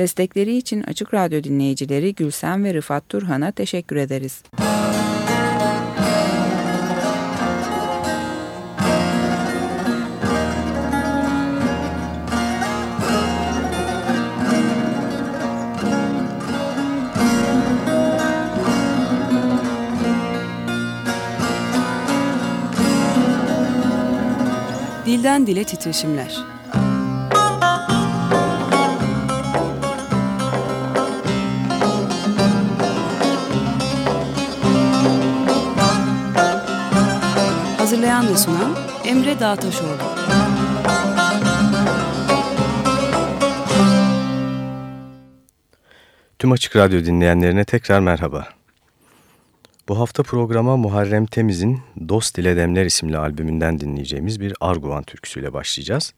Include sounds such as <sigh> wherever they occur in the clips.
Destekleri için Açık Radyo dinleyicileri Gülsen ve Rıfat Turhan'a teşekkür ederiz. Dilden Dile Titreşimler Hazırlayan ve sunan Emre Dağtaşoğlu. Tüm Açık Radyo dinleyenlerine tekrar merhaba. Bu hafta programa Muharrem Temiz'in Dost ile Demler isimli albümünden dinleyeceğimiz bir Arguvan türküsüyle başlayacağız.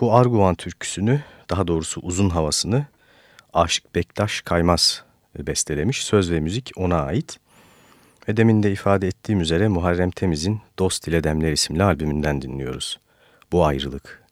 Bu Arguvan türküsünü, daha doğrusu uzun havasını Aşık Bektaş Kaymaz bestelemiş. Söz ve müzik ona ait. Ve demin de ifade ettiğim üzere Muharrem Temiz'in Dost ile Demler isimli albümünden dinliyoruz. Bu ayrılık.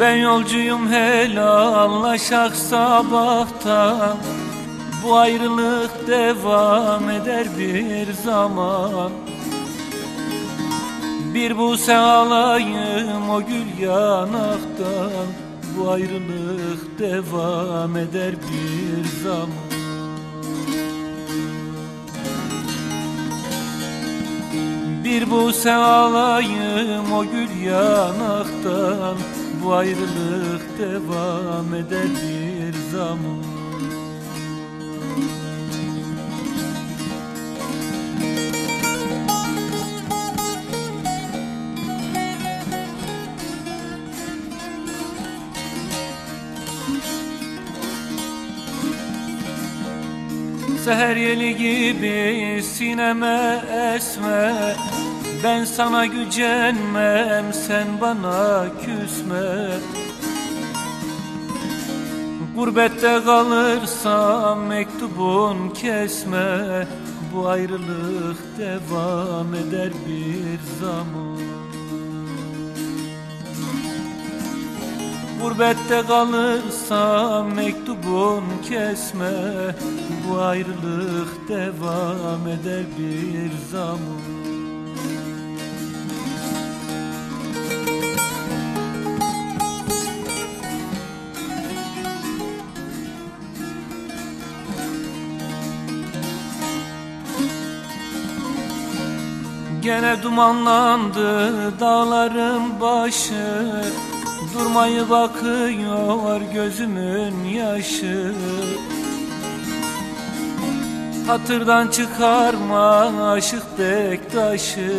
Ben yolcuyum helallaşak sabahtan Bu ayrılık devam eder bir zaman. Bir bu alayım o gül yanaktan Bu ayrılık devam eder bir zaman. Bir bu alayım o gül yanaktan bu ayrılık devam eder bir zaman. Seher yeli gibi sineme esme ben sana gücenmem sen bana küsme. Gurbette kalırsam mektubun kesme. Bu ayrılık devam eder bir zaman. Gurbette kalırsam mektubun kesme. Bu ayrılık devam eder bir zaman Gene dumanlandı dağların başı. Durmayı bakıyor gözümün yaşı. Hatırdan çıkarma aşık bektaşı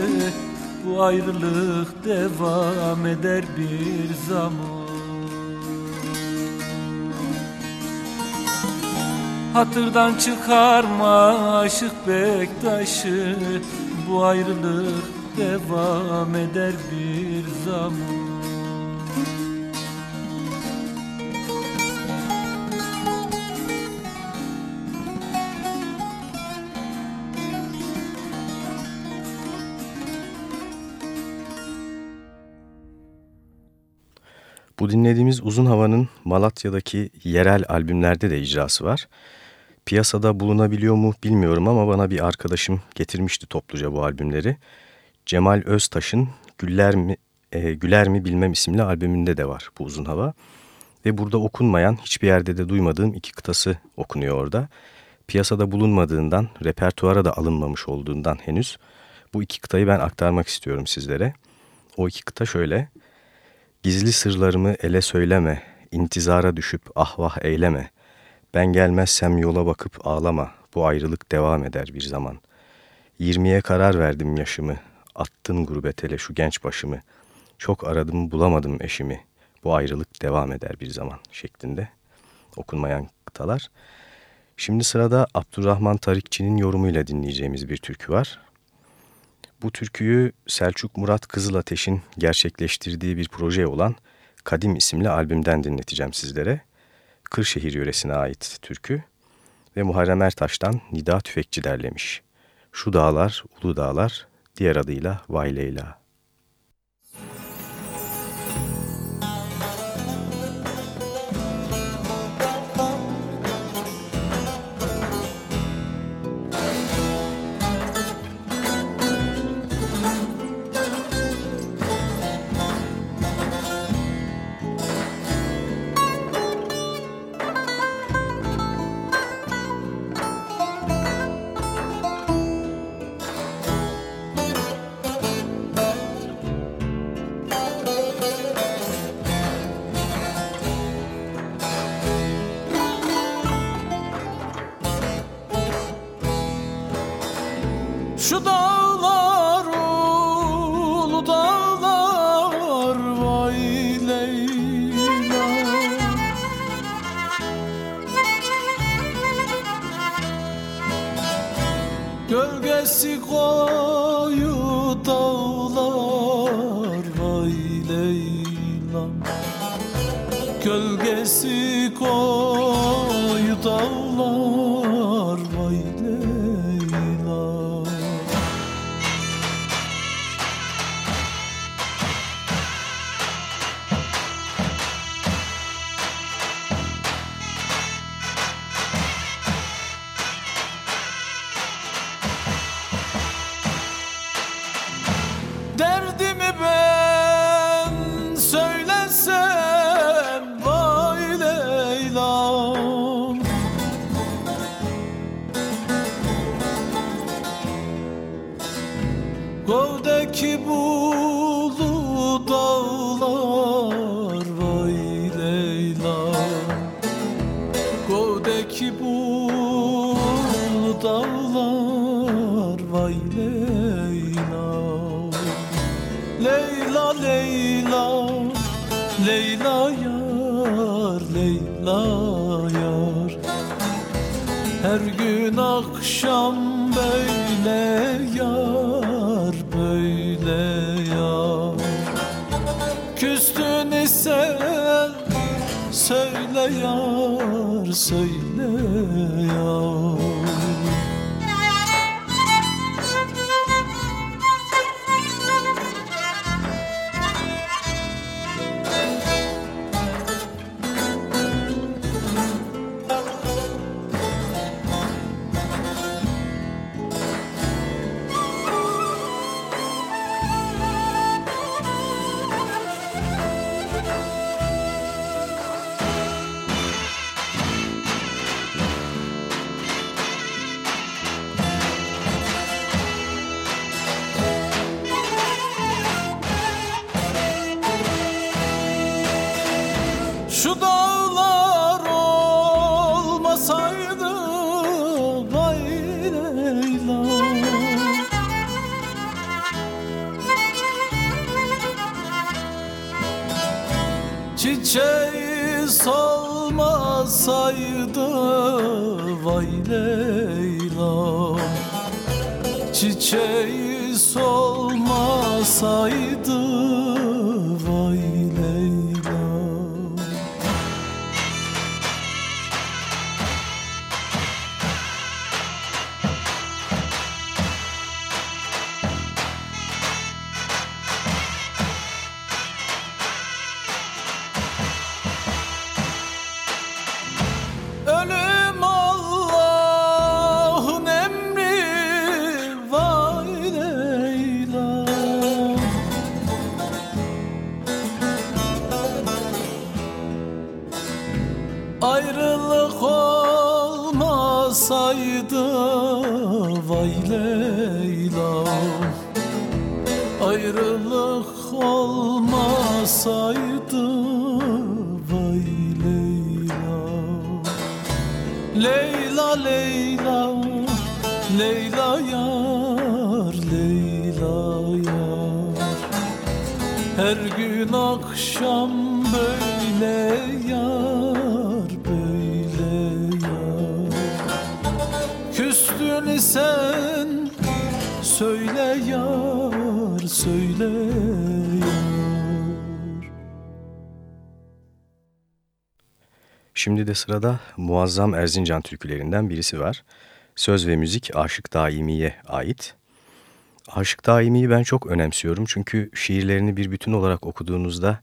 Bu ayrılık devam eder bir zaman. Hatırdan çıkarma aşık bektaşı bu ayrılık devam eder bir zaman Bu dinlediğimiz uzun havanın Malatya'daki yerel albümlerde de icrası var. Piyasada bulunabiliyor mu bilmiyorum ama bana bir arkadaşım getirmişti topluca bu albümleri. Cemal Öztaş'ın Güller mi, e, Güler mi Bilmem isimli albümünde de var bu uzun hava. Ve burada okunmayan, hiçbir yerde de duymadığım iki kıtası okunuyor orada. Piyasada bulunmadığından, repertuara da alınmamış olduğundan henüz bu iki kıtayı ben aktarmak istiyorum sizlere. O iki kıta şöyle. Gizli sırlarımı ele söyleme, intizara düşüp ahvah eyleme.'' Ben gelmezsem yola bakıp ağlama, bu ayrılık devam eder bir zaman. Yirmiye karar verdim yaşımı, attın gurbetele şu genç başımı. Çok aradım bulamadım eşimi, bu ayrılık devam eder bir zaman şeklinde okunmayan kıtalar. Şimdi sırada Abdurrahman Tarikçi'nin yorumuyla dinleyeceğimiz bir türkü var. Bu türküyü Selçuk Murat Kızılateş'in gerçekleştirdiği bir proje olan Kadim isimli albümden dinleteceğim sizlere. Kırşehir yöresine ait türkü ve Muharrem Ertaş'tan Nida Tüfekçi derlemiş. Şu dağlar, ulu dağlar, diğer adıyla Vay Leyla yar Leyla yar. Her gün akşam böyle yar böyle yar. Küstün sen söyle yar söyle Çiçeği solmasaydı olmasaydı Şimdi de sırada muazzam Erzincan türkülerinden birisi var. Söz ve müzik Aşık Daimi'ye ait. Aşık Daimi'yi ben çok önemsiyorum çünkü şiirlerini bir bütün olarak okuduğunuzda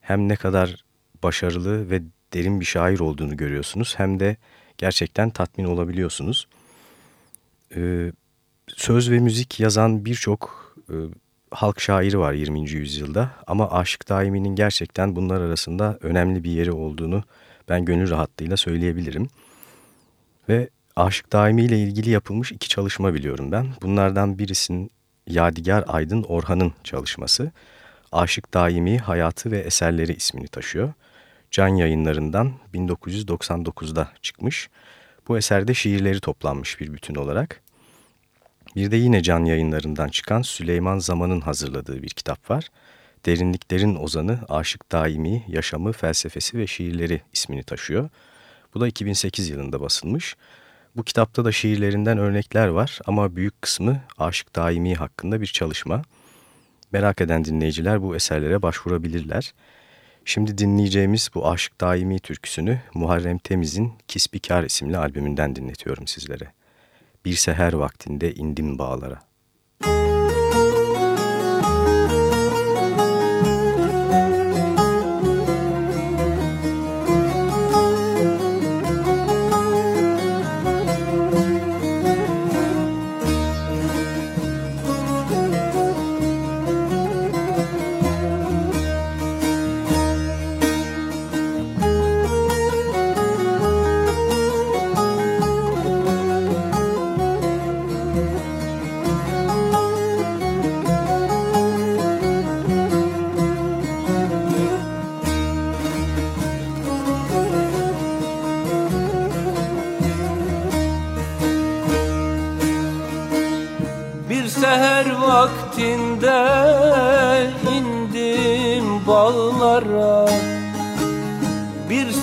hem ne kadar başarılı ve derin bir şair olduğunu görüyorsunuz hem de gerçekten tatmin olabiliyorsunuz. Ee, söz ve müzik yazan birçok e, halk şairi var 20. yüzyılda ama Aşık Daimi'nin gerçekten bunlar arasında önemli bir yeri olduğunu ben gönül rahatlığıyla söyleyebilirim. Ve Aşık Daimi ile ilgili yapılmış iki çalışma biliyorum ben. Bunlardan birisinin Yadigar Aydın Orhan'ın çalışması. Aşık Daimi Hayatı ve Eserleri ismini taşıyor. Can yayınlarından 1999'da çıkmış. Bu eserde şiirleri toplanmış bir bütün olarak. Bir de yine Can yayınlarından çıkan Süleyman Zaman'ın hazırladığı bir kitap var. Derinliklerin Ozanı Aşık Daimi Yaşamı, Felsefesi ve Şiirleri ismini taşıyor. Bu da 2008 yılında basılmış. Bu kitapta da şiirlerinden örnekler var ama büyük kısmı Aşık Daimi hakkında bir çalışma. Merak eden dinleyiciler bu eserlere başvurabilirler. Şimdi dinleyeceğimiz bu Aşık Daimi türküsünü Muharrem Temiz'in Kisbikar isimli albümünden dinletiyorum sizlere. Bir seher vaktinde indim bağlara.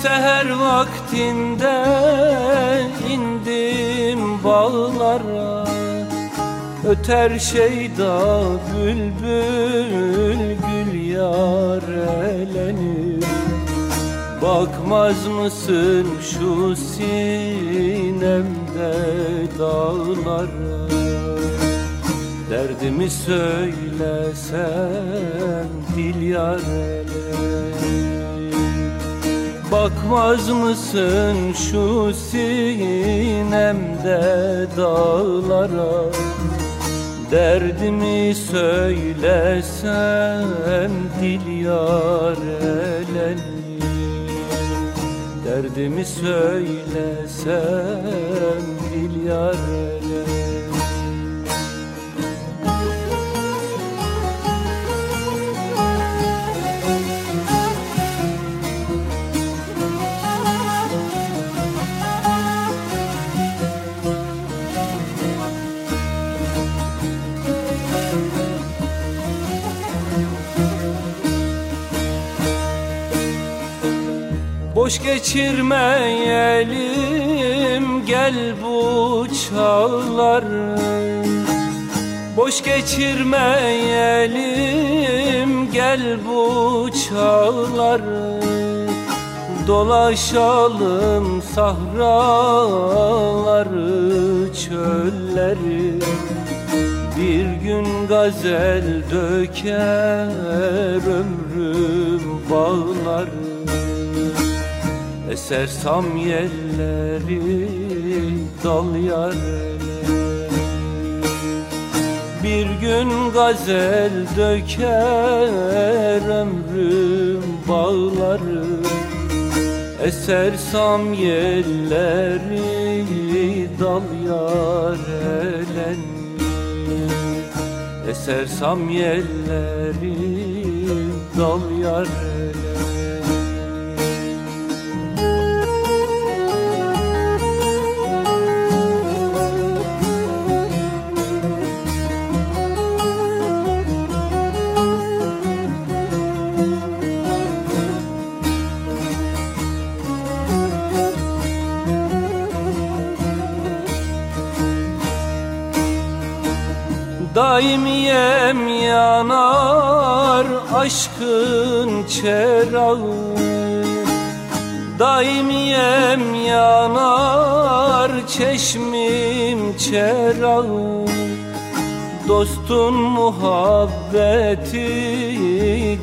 Seher vaktinde indim bağlara Öter şeyda bülbül gül yarelenir Bakmaz mısın şu sinemde dağlara? Derdimi söylesem dil yarele Bakmaz mısın şu sinemde dağlara? Derdimi söylesem dil yarelen Derdimi söylesem dil yarelen Boş geçirmeyelim gel bu çağları Boş geçirmeyelim gel bu çağları Dolaşalım sahraları çölleri. Bir gün gazel döker ömrüm bağları Eser samyelleri dal yarele Bir gün gazel döker ömrüm bağları. Eser samyelleri dal yarelen Eser samyelleri dal yarelen Daimiyem yanar aşkın çerağı. Daimiyem yanar çeşmim çerağı. Dostun muhabbeti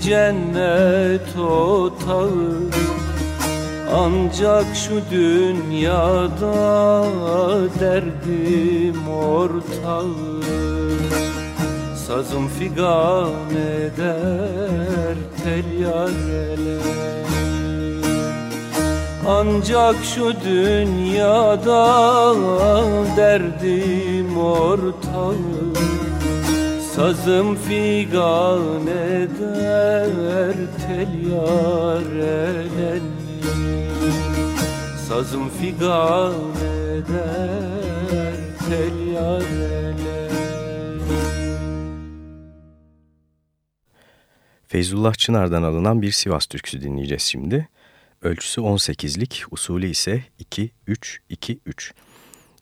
cennet otağı. Ancak şu dünyada derdim ortağı Sazım figan eder tel yareler ancak şu dünyada derdim ortağı. Sazım figan eder tel yarelen Sazım figan eder tel Feyzullah Çınar'dan alınan bir Sivas türküsü dinleyeceğiz şimdi. Ölçüsü 18'lik, usulü ise 2-3-2-3.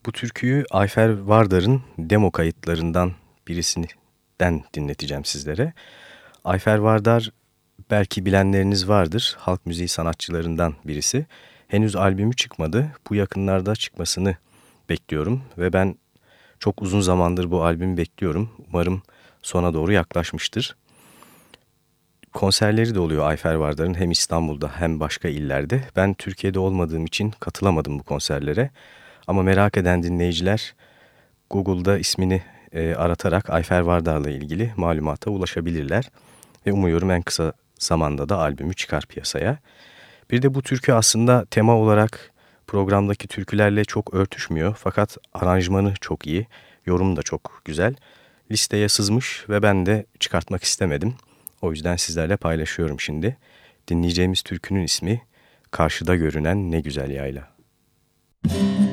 Bu türküyü Ayfer Vardar'ın demo kayıtlarından birisinden dinleteceğim sizlere. Ayfer Vardar belki bilenleriniz vardır. Halk müziği sanatçılarından birisi. Henüz albümü çıkmadı. Bu yakınlarda çıkmasını bekliyorum ve ben çok uzun zamandır bu albümü bekliyorum. Umarım sona doğru yaklaşmıştır konserleri de oluyor Ayfer Vardar'ın hem İstanbul'da hem başka illerde. Ben Türkiye'de olmadığım için katılamadım bu konserlere. Ama merak eden dinleyiciler Google'da ismini e, aratarak Ayfer Vardar'la ilgili malumata ulaşabilirler. Ve umuyorum en kısa zamanda da albümü çıkar piyasaya. Bir de bu türkü aslında tema olarak programdaki türkülerle çok örtüşmüyor. Fakat aranjmanı çok iyi, yorum da çok güzel. Listeye sızmış ve ben de çıkartmak istemedim. O yüzden sizlerle paylaşıyorum şimdi. Dinleyeceğimiz türkünün ismi Karşıda Görünen Ne Güzel Yayla. Müzik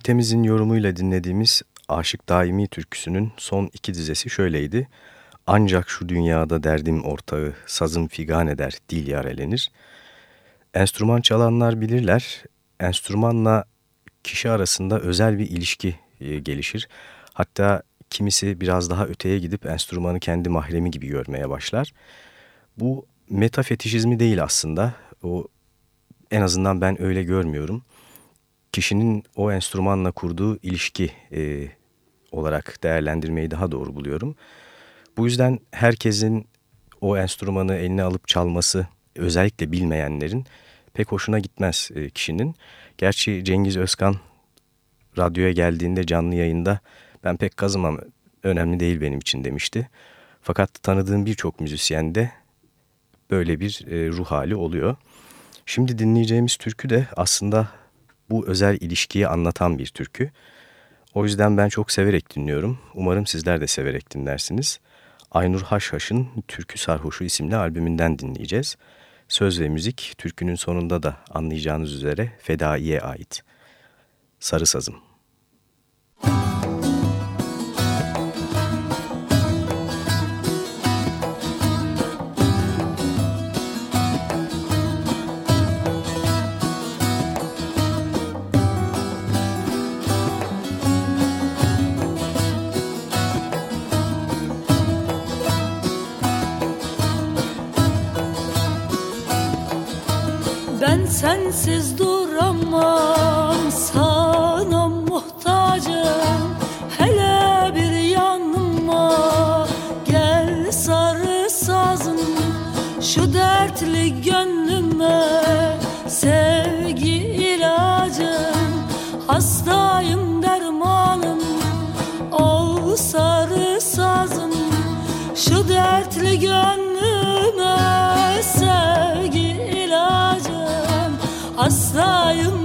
Temiz'in yorumuyla dinlediğimiz Aşık Daimi türküsünün son iki dizesi şöyleydi. Ancak şu dünyada derdim ortağı, sazım figan eder, dil yarelenir. Enstrüman çalanlar bilirler, enstrümanla kişi arasında özel bir ilişki e, gelişir. Hatta kimisi biraz daha öteye gidip enstrümanı kendi mahremi gibi görmeye başlar. Bu metafetişizmi değil aslında. O en azından ben öyle görmüyorum kişinin o enstrümanla kurduğu ilişki e, olarak değerlendirmeyi daha doğru buluyorum. Bu yüzden herkesin o enstrümanı eline alıp çalması özellikle bilmeyenlerin pek hoşuna gitmez e, kişinin. Gerçi Cengiz Özkan radyoya geldiğinde canlı yayında ben pek kazımam önemli değil benim için demişti. Fakat tanıdığım birçok müzisyende böyle bir e, ruh hali oluyor. Şimdi dinleyeceğimiz türkü de aslında bu özel ilişkiyi anlatan bir türkü. O yüzden ben çok severek dinliyorum. Umarım sizler de severek dinlersiniz. Aynur Haşhaş'ın Türkü Sarhoşu isimli albümünden dinleyeceğiz. Söz ve müzik türkünün sonunda da anlayacağınız üzere Fedai'ye ait. Sarı Sazım. Ben sensiz duramam sana muhtacım. Hele bir yanıma gel sarı sazım. Şu dertli gönlüme sevgi ilacım. Hastayım dermanım ol sarı sazım. Şu dertli gönlüme Hastayım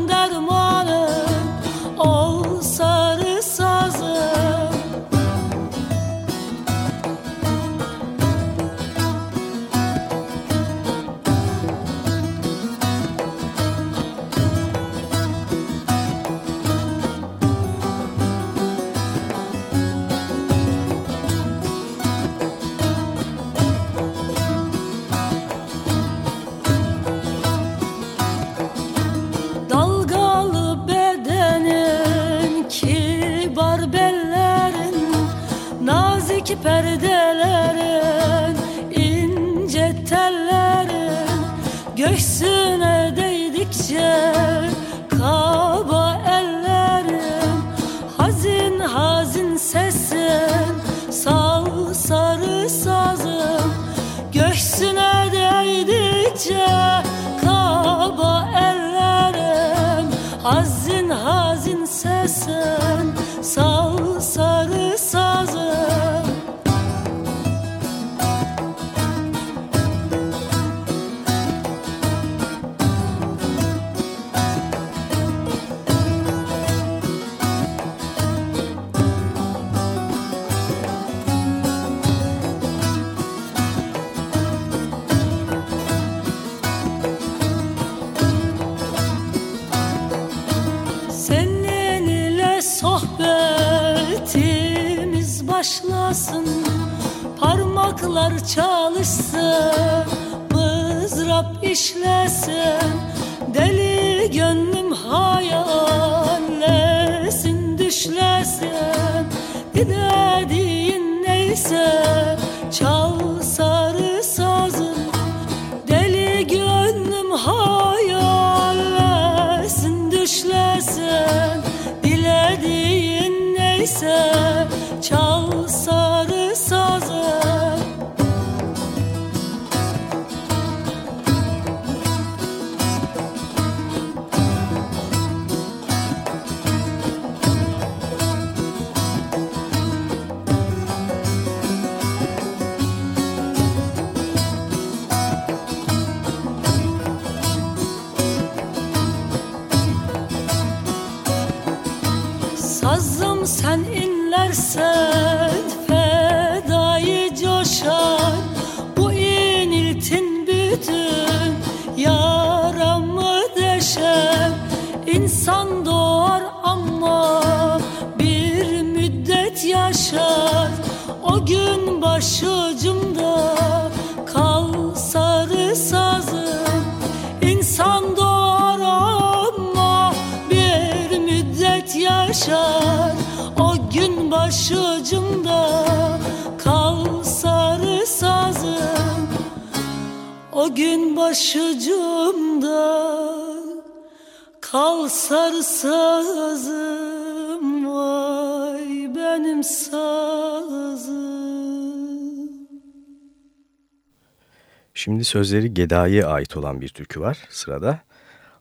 Şimdi sözleri Gedai'ye ait olan bir türkü var sırada.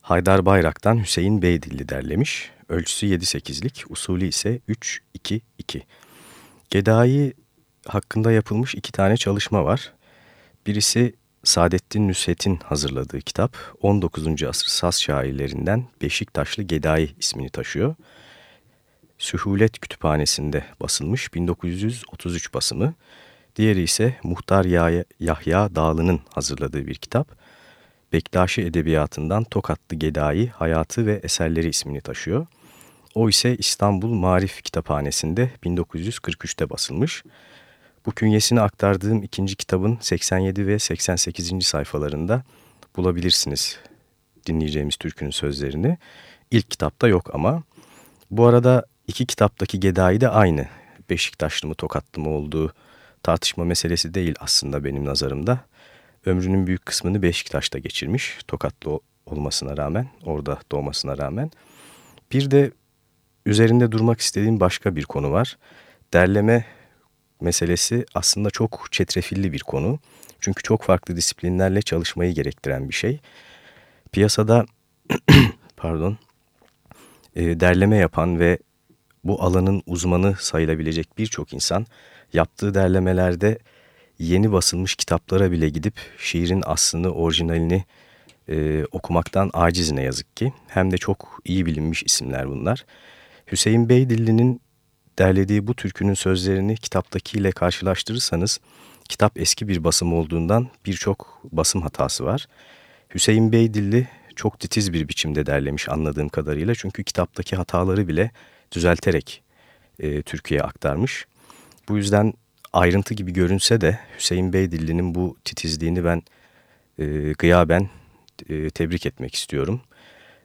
Haydar Bayrak'tan Hüseyin Beydilli derlemiş. Ölçüsü 7-8'lik, usulü ise 3-2-2. Gedai hakkında yapılmış iki tane çalışma var. Birisi Saadettin Nusret'in hazırladığı kitap 19. asır Saz şairlerinden Beşiktaşlı Gedai ismini taşıyor. Sühulet Kütüphanesi'nde basılmış 1933 basımı. Diğeri ise Muhtar Yahya Dağlı'nın hazırladığı bir kitap. Bektaşi Edebiyatı'ndan Tokatlı Gedai Hayatı ve Eserleri ismini taşıyor. O ise İstanbul Marif Kitaphanesi'nde 1943'te basılmış. Bu künyesini aktardığım ikinci kitabın 87 ve 88. sayfalarında bulabilirsiniz dinleyeceğimiz türkünün sözlerini. İlk kitapta yok ama. Bu arada iki kitaptaki Gedai de aynı. Beşiktaşlı mı Tokatlı mı olduğu tartışma meselesi değil aslında benim nazarımda. Ömrünün büyük kısmını Beşiktaş'ta geçirmiş. Tokatlı olmasına rağmen, orada doğmasına rağmen. Bir de üzerinde durmak istediğim başka bir konu var. Derleme meselesi aslında çok çetrefilli bir konu. Çünkü çok farklı disiplinlerle çalışmayı gerektiren bir şey. Piyasada <clears throat> pardon e, derleme yapan ve bu alanın uzmanı sayılabilecek birçok insan yaptığı derlemelerde yeni basılmış kitaplara bile gidip şiirin aslını, orijinalini e, okumaktan aciz ne yazık ki. Hem de çok iyi bilinmiş isimler bunlar. Hüseyin Beydilli'nin derlediği bu türkünün sözlerini kitaptakiyle karşılaştırırsanız kitap eski bir basım olduğundan birçok basım hatası var. Hüseyin Beydilli çok titiz bir biçimde derlemiş anladığım kadarıyla çünkü kitaptaki hataları bile düzelterek e, Türkiye'ye aktarmış. Bu yüzden ayrıntı gibi görünse de Hüseyin Beydilli'nin bu titizliğini ben e, gıyaben e, tebrik etmek istiyorum.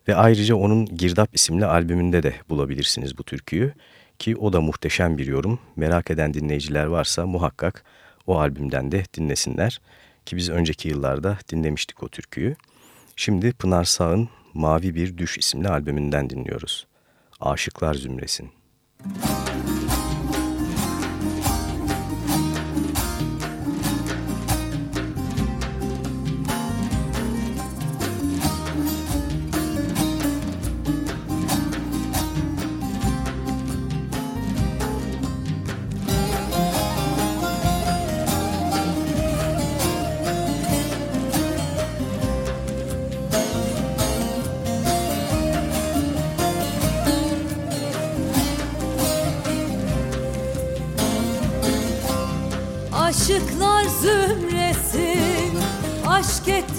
Ve ayrıca onun Girdap isimli albümünde de bulabilirsiniz bu türküyü. Ki o da muhteşem bir yorum. Merak eden dinleyiciler varsa muhakkak o albümden de dinlesinler. Ki biz önceki yıllarda dinlemiştik o türküyü. Şimdi Pınar Sağ'ın Mavi Bir Düş isimli albümünden dinliyoruz. Aşıklar Zümresin. Müzik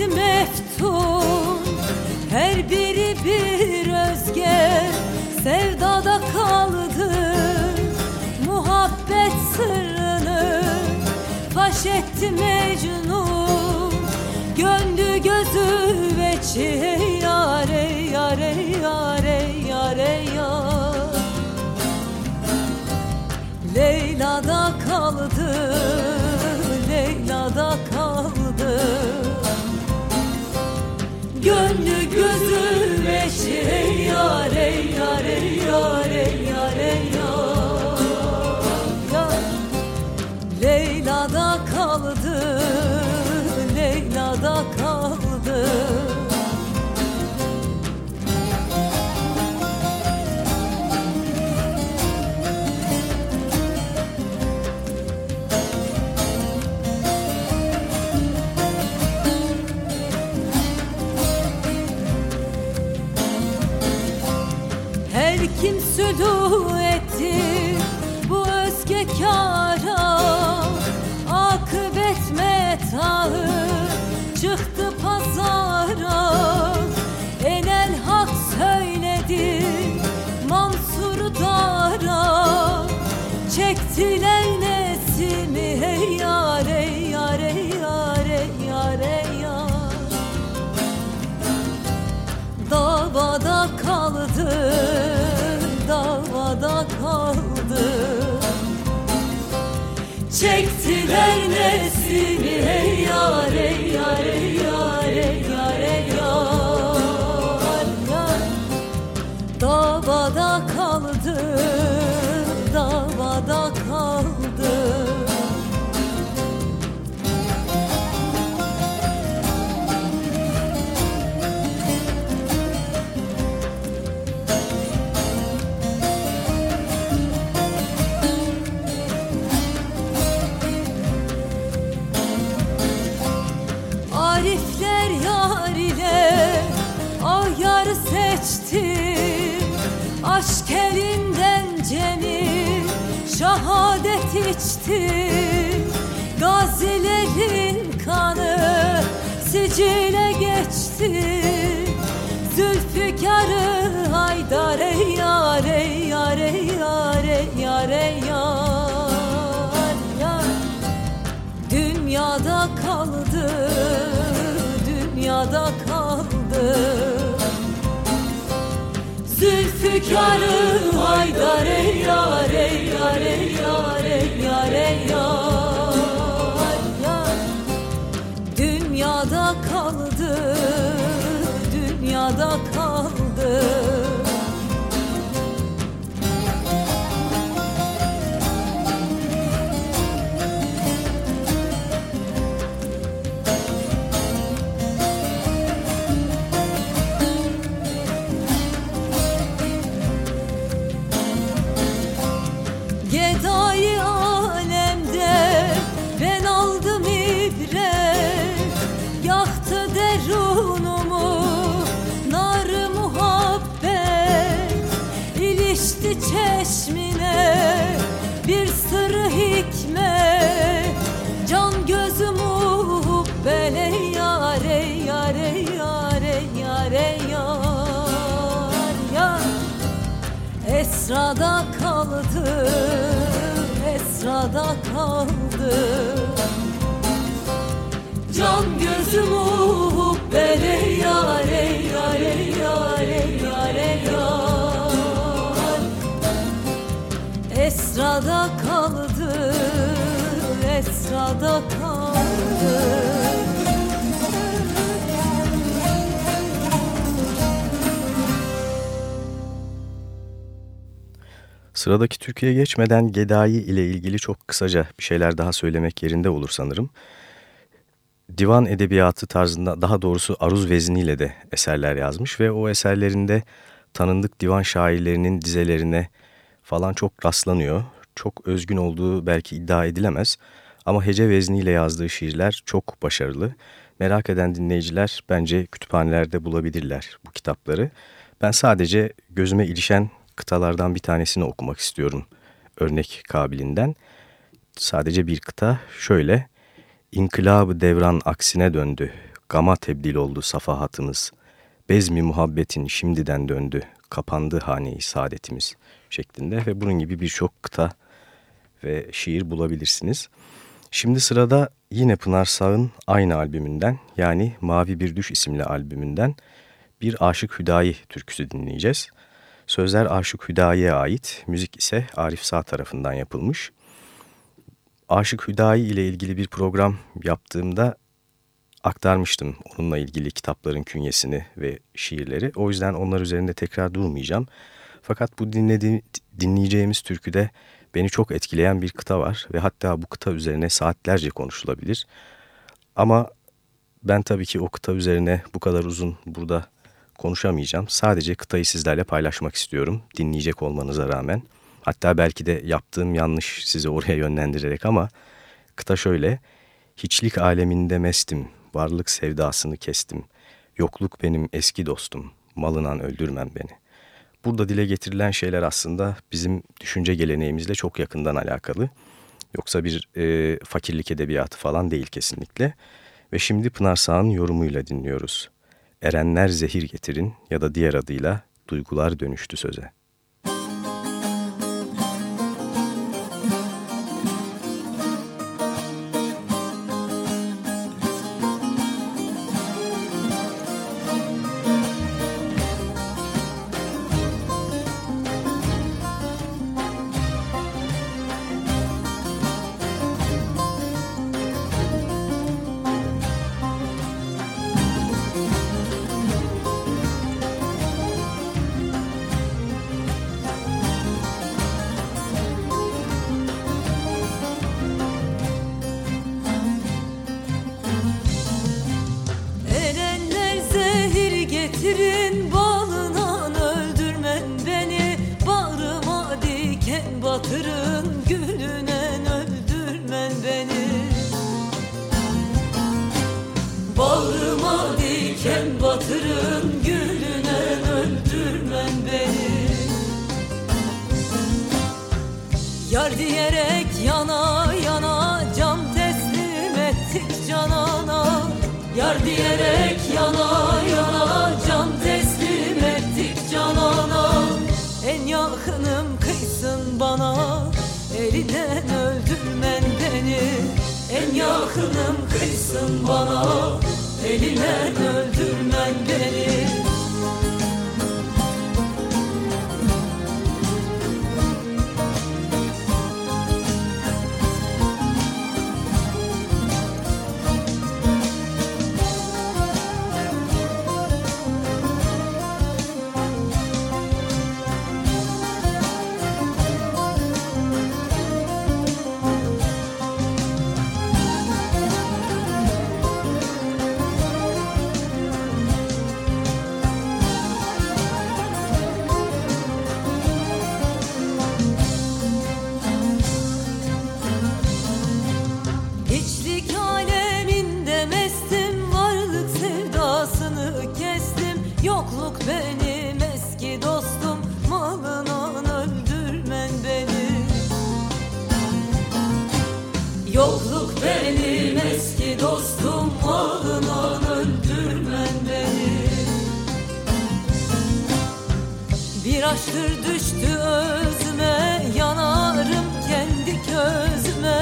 etti meftun. Her biri bir özge sevdada kaldı. Muhabbet sırrını faş etti Mecnun. Gönlü gözü ve çiğ yare yare yare yare yare Leyla'da kaldı Leyla'da kaldı kaldı, davada kaldı. Çektiler nesini Haydare yare yare yare yare yar yar. Dünyada kaldı, dünyada kaldı. Zülfikarı haydare yare yare yare yare yar yar. Dünyada kaldı, dünyada kaldı Esrada kaldı, esrada kaldı. Can gözüm hubbele yare yare yare yare yar Esrada kaldı, esrada kaldı Sıradaki Türkiye'ye geçmeden Gedai ile ilgili çok kısaca bir şeyler daha söylemek yerinde olur sanırım. Divan edebiyatı tarzında daha doğrusu aruz vezniyle de eserler yazmış ve o eserlerinde tanındık divan şairlerinin dizelerine falan çok rastlanıyor. Çok özgün olduğu belki iddia edilemez ama hece vezniyle yazdığı şiirler çok başarılı. Merak eden dinleyiciler bence kütüphanelerde bulabilirler bu kitapları. Ben sadece gözüme ilişen kıtalardan bir tanesini okumak istiyorum örnek kabilinden. sadece bir kıta şöyle. İnkılabı devran aksine döndü. Gama tebdil oldu safahatımız. Bezmi muhabbetin şimdiden döndü. Kapandı haneyi saadetimiz şeklinde ve bunun gibi birçok kıta ve şiir bulabilirsiniz. Şimdi sırada yine Pınar Sağ'ın aynı albümünden yani Mavi Bir Düş isimli albümünden bir Aşık Hüdayi türküsü dinleyeceğiz. Sözler Aşık Hüdayi'ye ait, müzik ise Arif Sağ tarafından yapılmış. Aşık Hüdayi ile ilgili bir program yaptığımda aktarmıştım onunla ilgili kitapların künyesini ve şiirleri. O yüzden onlar üzerinde tekrar durmayacağım. Fakat bu dinlediğim, dinleyeceğimiz türküde beni çok etkileyen bir kıta var ve hatta bu kıta üzerine saatlerce konuşulabilir. Ama ben tabii ki o kıta üzerine bu kadar uzun burada konuşamayacağım. Sadece kıtayı sizlerle paylaşmak istiyorum dinleyecek olmanıza rağmen. Hatta belki de yaptığım yanlış sizi oraya yönlendirerek ama kıta şöyle. Hiçlik aleminde mestim, varlık sevdasını kestim. Yokluk benim eski dostum, malından öldürmem beni. Burada dile getirilen şeyler aslında bizim düşünce geleneğimizle çok yakından alakalı. Yoksa bir e, fakirlik edebiyatı falan değil kesinlikle. Ve şimdi Pınar Sağ'ın yorumuyla dinliyoruz. Erenler zehir getirin ya da diğer adıyla duygular dönüştü söze. bana. Elinden öldürmen beni. En yakınım kıysın bana. Elinden öldürmen beni. Küstü özüme yanarım kendi közüme.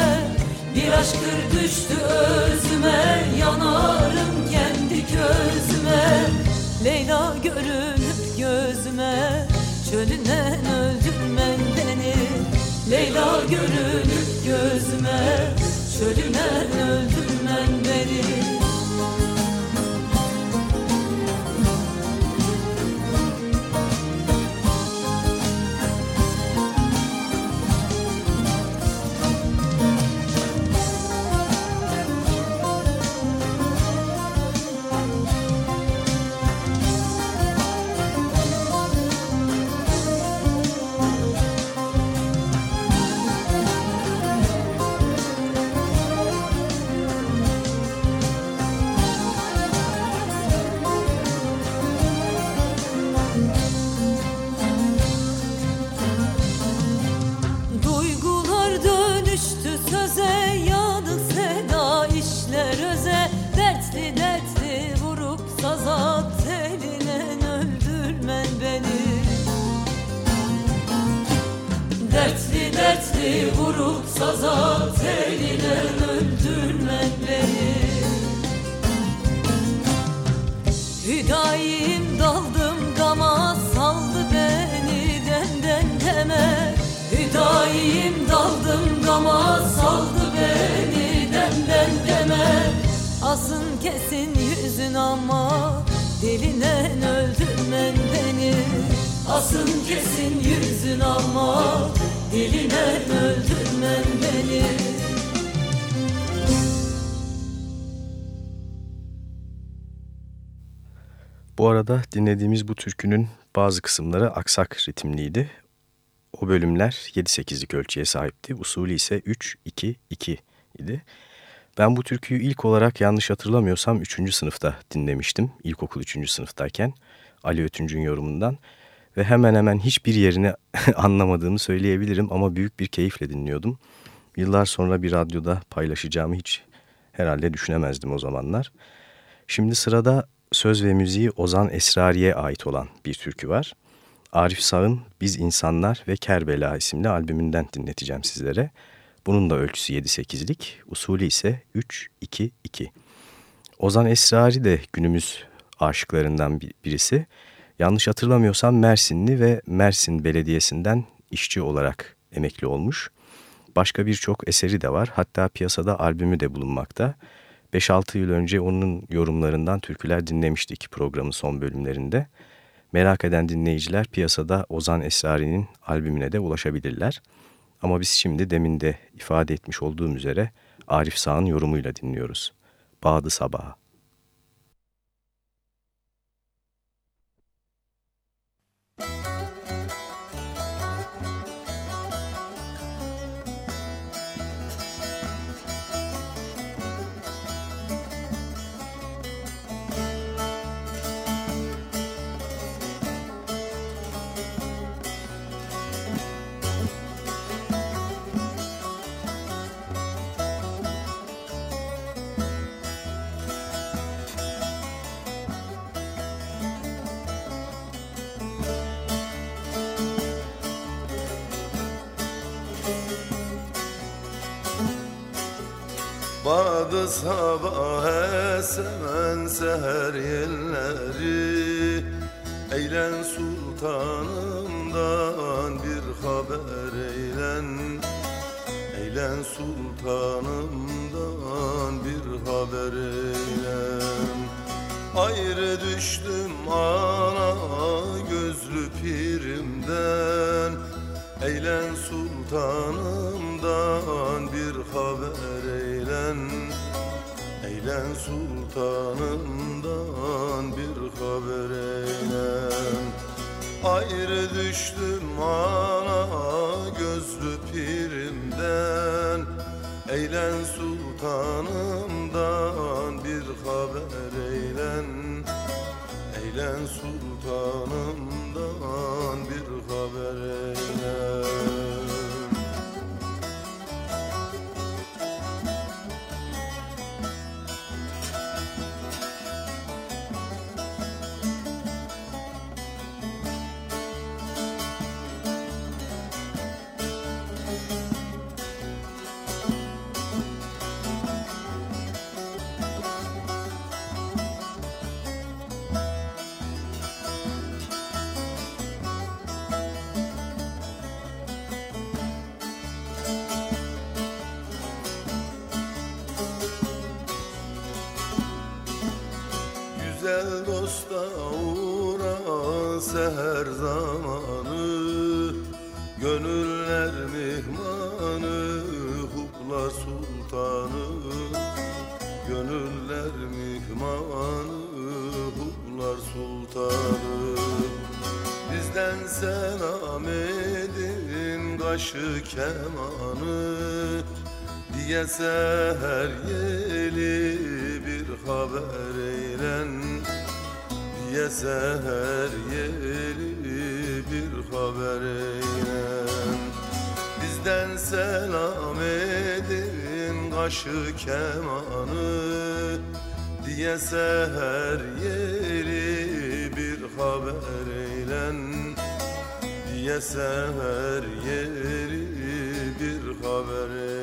Bir aşktır düştü özüme yanarım kendi közüme. Leyla görünüp gözüme çölünden öldürmen beni. Leyla görünüp gözüme çölünden öldürmen Dertli vurup saza teline öldürme beni Hüdayim daldım gama saldı beni denden deme. Hüdayim daldım gama saldı beni denden deme. Asın kesin yüzün ama delinen öldürmen beni. Asın kesin yüzün ama delinen öldürmen beni Bu arada dinlediğimiz bu türkünün bazı kısımları aksak ritimliydi. O bölümler 7-8'lik ölçüye sahipti. Usulü ise 3-2-2 idi. Ben bu türküyü ilk olarak yanlış hatırlamıyorsam 3. sınıfta dinlemiştim. İlkokul 3. sınıftayken Ali Ötüncü'nün yorumundan. Ve hemen hemen hiçbir yerini <laughs> anlamadığımı söyleyebilirim ama büyük bir keyifle dinliyordum. Yıllar sonra bir radyoda paylaşacağımı hiç herhalde düşünemezdim o zamanlar. Şimdi sırada söz ve müziği Ozan Esrari'ye ait olan bir türkü var. Arif Sağ'ın Biz İnsanlar ve Kerbela isimli albümünden dinleteceğim sizlere. Bunun da ölçüsü 7-8'lik, usulü ise 3-2-2. Ozan Esrari de günümüz aşıklarından birisi. Yanlış hatırlamıyorsam Mersinli ve Mersin Belediyesi'nden işçi olarak emekli olmuş. Başka birçok eseri de var. Hatta piyasada albümü de bulunmakta. 5-6 yıl önce onun yorumlarından türküler dinlemiştik programın son bölümlerinde. Merak eden dinleyiciler piyasada Ozan Esrari'nin albümüne de ulaşabilirler. Ama biz şimdi demin de ifade etmiş olduğum üzere Arif Sağ'ın yorumuyla dinliyoruz. Bağdı Sabaha. Badı sabah seven seher yelleri Eylen sultanımdan bir haber eylen. Eylen sultanımdan bir haber eylen. Ayrı düştüm ana gözlü pirimden. Eylen sultanımdan bir haber eylen Eylen sultanımdan bir haber eylen Ayrı düştüm ana gözlü pirimden Eylen sultanımdan bir haber eylen Eylen sultanımdan bir haber eylen seher zamanı Gönüller mihmanı hublar sultanı. Gönüller mihmanı hublar sultanı. Bizden selam edin kaşı kemanı Diye seher yeli bir haber eylen Diye seher yeli bir haber eylen Bizden selam edin kaşı kemanı. Diye seher yeli bir haber eylen. Diye seher yeli Kalbin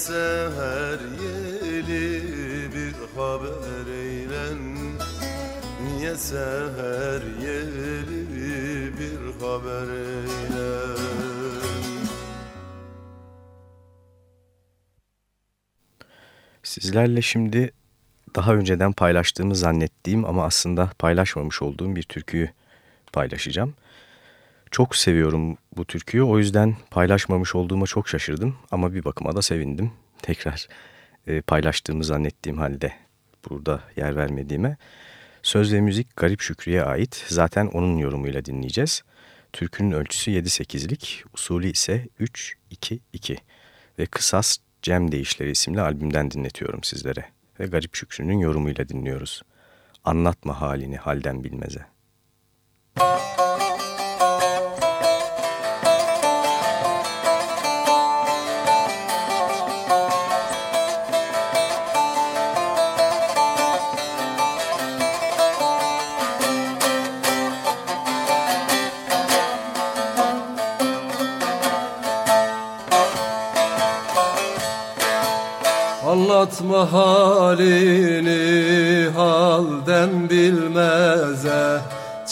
seher yeli bir haber eylen Niye seher yeli bir haber eylen Sizlerle şimdi daha önceden paylaştığımı zannettiğim ama aslında paylaşmamış olduğum bir türküyü paylaşacağım. Çok seviyorum bu türküyü o yüzden paylaşmamış olduğuma çok şaşırdım ama bir bakıma da sevindim. Tekrar e, paylaştığımı zannettiğim halde burada yer vermediğime. Söz ve müzik Garip Şükrü'ye ait zaten onun yorumuyla dinleyeceğiz. Türkünün ölçüsü 7-8'lik, usulü ise 3-2-2 ve Kısas Cem Değişleri isimli albümden dinletiyorum sizlere ve Garip Şükrü'nün yorumuyla dinliyoruz. Anlatma halini halden bilmeze. Anlatma halini halden bilmeze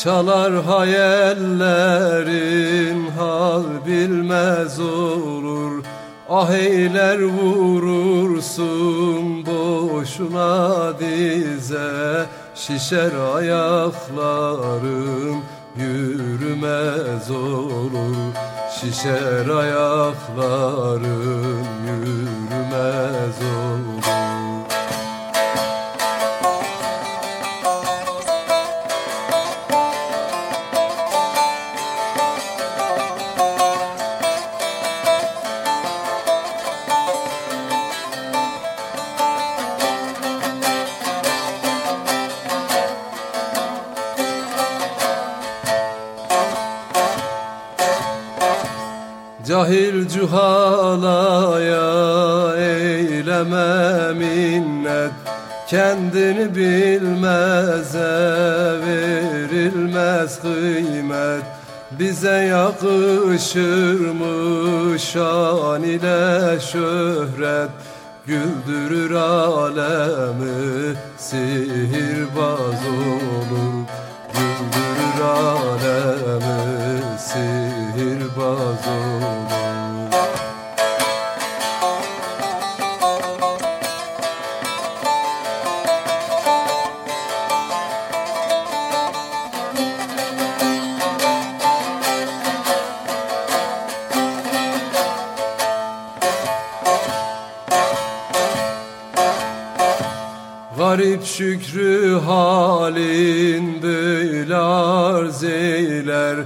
Çalar hayallerin hal bilmez olur. Ah eyler vurursun boşuna dize Şişer ayakların yürümez olur. Şişer ayakların Cahil cuhalaya eyleme minnet. Kendini bilmeze verilmez kıymet. Bize yakışır mı şan ile şöhret. Güldürür alemi sihirbaz olur. Güldürür alemi sihirbaz olur halin böyle arz eyler.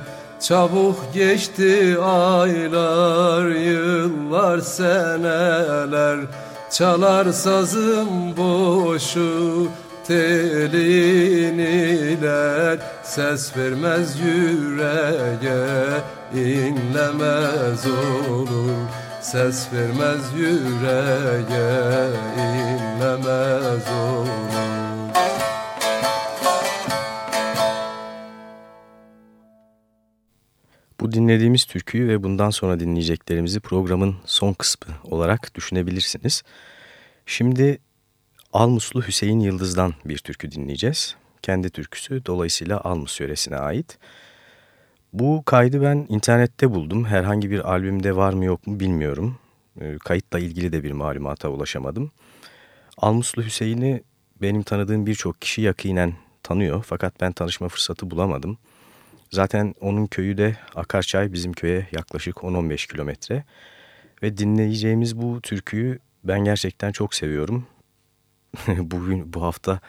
Çabuk geçti aylar, yıllar, seneler. Çalar sazım boşu telin iler. Ses vermez yüreğe inlemez olur. Ses vermez yüreğe inlemez olur Bu dinlediğimiz türküyü ve bundan sonra dinleyeceklerimizi programın son kısmı olarak düşünebilirsiniz. Şimdi Almuslu Hüseyin Yıldız'dan bir türkü dinleyeceğiz. Kendi türküsü dolayısıyla Almus yöresine ait. Bu kaydı ben internette buldum. Herhangi bir albümde var mı yok mu bilmiyorum. Ee, kayıtla ilgili de bir malumata ulaşamadım. Almuslu Hüseyin'i benim tanıdığım birçok kişi yakinen tanıyor fakat ben tanışma fırsatı bulamadım. Zaten onun köyü de Akarçay bizim köye yaklaşık 10-15 kilometre. Ve dinleyeceğimiz bu türküyü ben gerçekten çok seviyorum. <laughs> Bugün bu hafta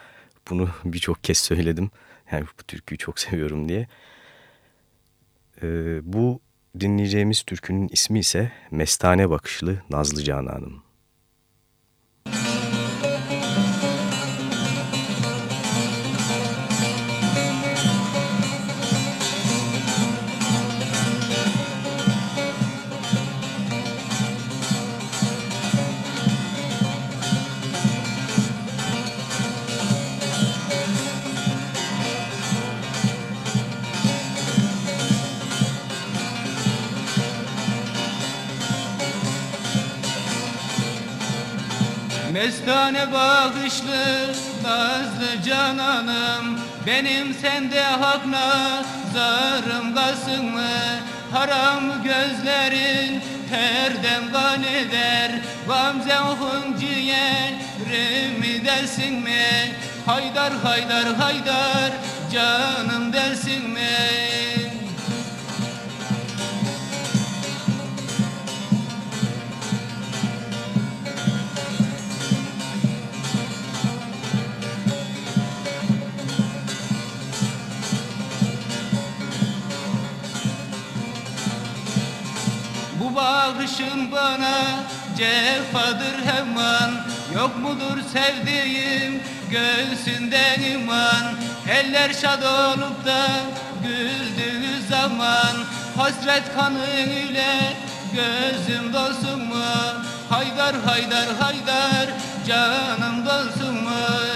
bunu birçok kez söyledim. Yani bu türküyü çok seviyorum diye. Ee, bu dinleyeceğimiz türkünün ismi ise Mestane Bakışlı Nazlı Canan'ım. Mestane bakışlı nazlı cananım. Benim sende hak nazarım kalsın mı? Haram gözlerin her dem kan eder Gamze ohun ciğerimi dersin mi? Haydar haydar haydar canım dersin mi bakışın bana. Cefadır hemen. Yok mudur sevdiğim? Göğsünden iman. Eller şad olup da güldüğü zaman. Hasret kanı ile gözüm dolsun mu? Haydar haydar haydar canım dolsun mu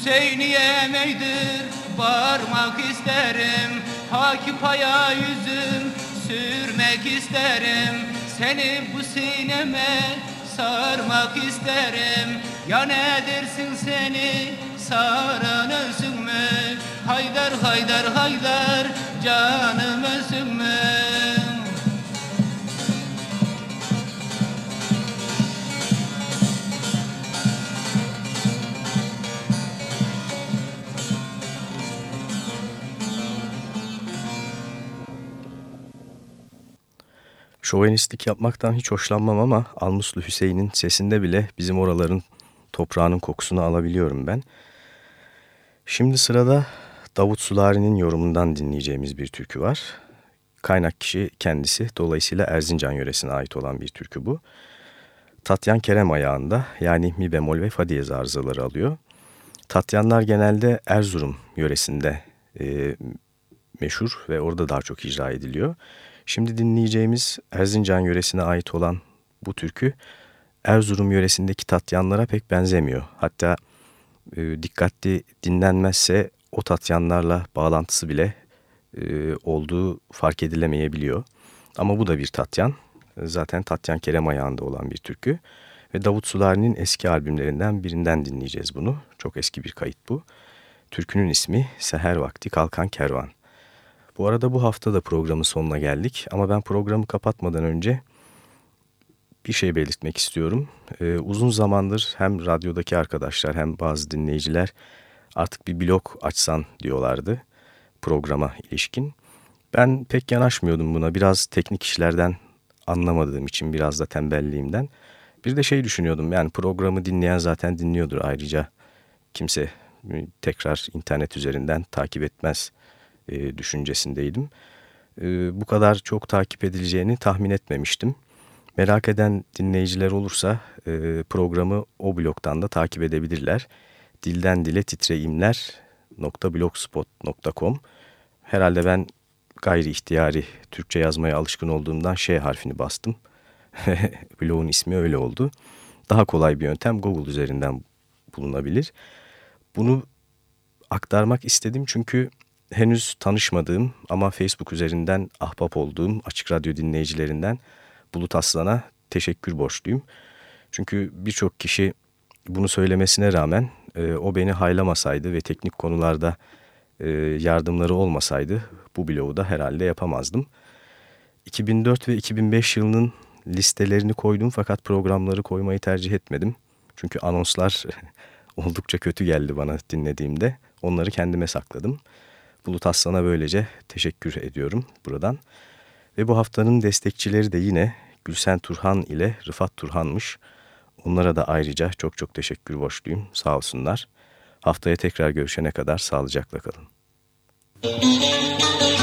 Hüseyniye meydir varmak isterim. Haki paya yüzüm sürmek isterim. Seni bu sineme sarmak isterim. Ya nedirsin seni saran ölsün mü? Haydar haydar haydar canım ölsün mü Şovenistlik yapmaktan hiç hoşlanmam ama Almuslu Hüseyin'in sesinde bile bizim oraların toprağının kokusunu alabiliyorum ben. Şimdi sırada Davut Sulari'nin yorumundan dinleyeceğimiz bir türkü var. Kaynak kişi kendisi dolayısıyla Erzincan yöresine ait olan bir türkü bu. Tatyan Kerem ayağında yani mi bemol ve fa diyez arızaları alıyor. Tatyanlar genelde Erzurum yöresinde e, meşhur ve orada daha çok icra ediliyor. Şimdi dinleyeceğimiz Erzincan yöresine ait olan bu türkü Erzurum yöresindeki tatyanlara pek benzemiyor. Hatta e, dikkatli dinlenmezse o tatyanlarla bağlantısı bile e, olduğu fark edilemeyebiliyor. Ama bu da bir tatyan. Zaten Tatyan Kerem ayağında olan bir türkü. Ve Davut Sulari'nin eski albümlerinden birinden dinleyeceğiz bunu. Çok eski bir kayıt bu. Türkünün ismi Seher Vakti Kalkan Kervan. Bu arada bu hafta da programın sonuna geldik ama ben programı kapatmadan önce bir şey belirtmek istiyorum. Ee, uzun zamandır hem radyodaki arkadaşlar hem bazı dinleyiciler artık bir blog açsan diyorlardı programa ilişkin. Ben pek yanaşmıyordum buna biraz teknik işlerden anlamadığım için biraz da tembelliğimden. Bir de şey düşünüyordum yani programı dinleyen zaten dinliyordur ayrıca kimse tekrar internet üzerinden takip etmez e, düşüncesindeydim. E, bu kadar çok takip edileceğini tahmin etmemiştim. Merak eden dinleyiciler olursa e, programı o bloktan da takip edebilirler. Dilden dile titreimler.blogspot.com Herhalde ben gayri ihtiyari Türkçe yazmaya alışkın olduğumdan şey harfini bastım. <laughs> Blogun ismi öyle oldu. Daha kolay bir yöntem Google üzerinden bulunabilir. Bunu aktarmak istedim çünkü henüz tanışmadığım ama Facebook üzerinden ahbap olduğum açık radyo dinleyicilerinden Bulut Aslan'a teşekkür borçluyum. Çünkü birçok kişi bunu söylemesine rağmen e, o beni haylamasaydı ve teknik konularda e, yardımları olmasaydı bu bloğu da herhalde yapamazdım. 2004 ve 2005 yılının listelerini koydum fakat programları koymayı tercih etmedim. Çünkü anonslar <laughs> oldukça kötü geldi bana dinlediğimde. Onları kendime sakladım. Bulut Aslan'a böylece teşekkür ediyorum buradan. Ve bu haftanın destekçileri de yine Gülsen Turhan ile Rıfat Turhan'mış. Onlara da ayrıca çok çok teşekkür borçluyum. Sağ olsunlar. Haftaya tekrar görüşene kadar sağlıcakla kalın. Seher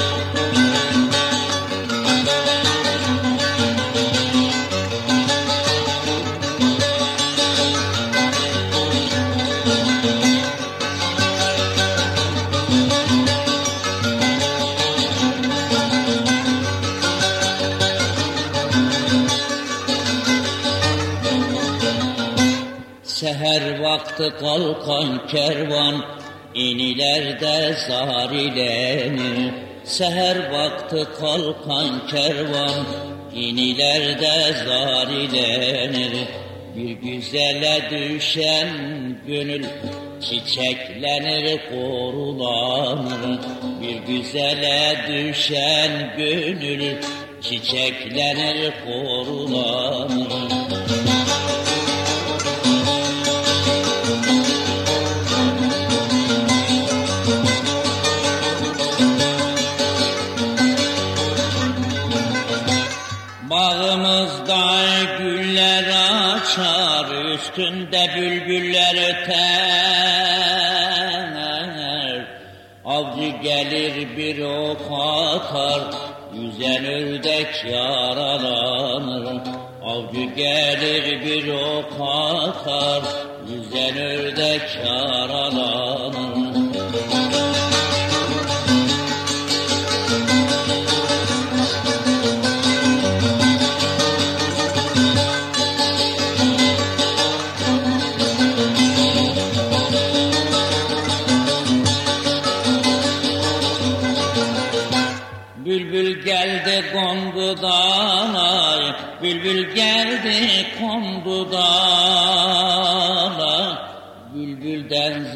vakti kalkan kervan inilerde zarilenir Seher vakti kalkan kervan inilerde zarilenir Bir güzele düşen gönül çiçeklenir korulanır. Bir güzele düşen gönül çiçeklenir korulanır üstünde bülbüller öter. Avcı gelir bir ok atar Yüzen ördek yaralanır. Avcı gelir bir ok atar Yüzen ördek yaralanır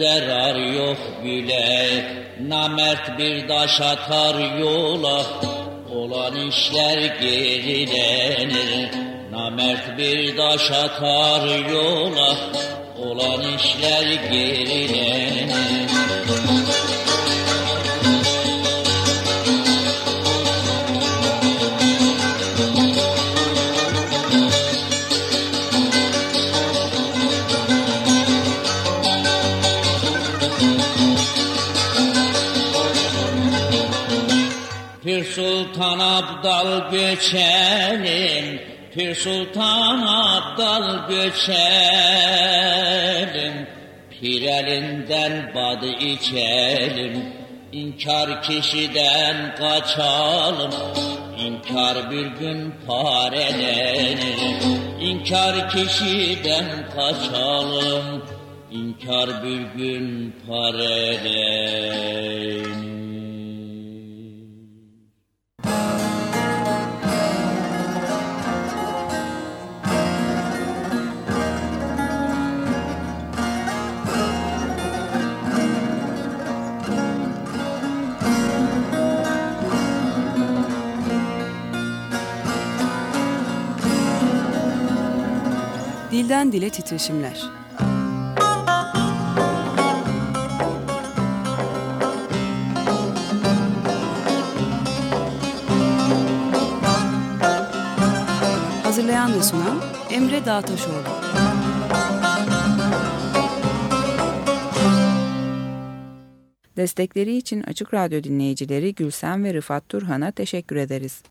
zarar yok bile. Namert bir taş atar yola. Olan işler gerilenir. Namert bir taş atar yola. Olan işler gerilenir Abdal göçelim, Pir Sultan Abdal göçelim, Pir elinden badı içelim, İnkar kişiden kaçalım, İnkar bir gün parelenir, İnkar kişiden kaçalım, İnkar bir gün parelenir. Dilden dile titreşimler. Hazırlayan ve sunan Emre Dağtaşoğlu. Destekleri için Açık Radyo dinleyicileri Gülsen ve Rıfat Turhan'a teşekkür ederiz.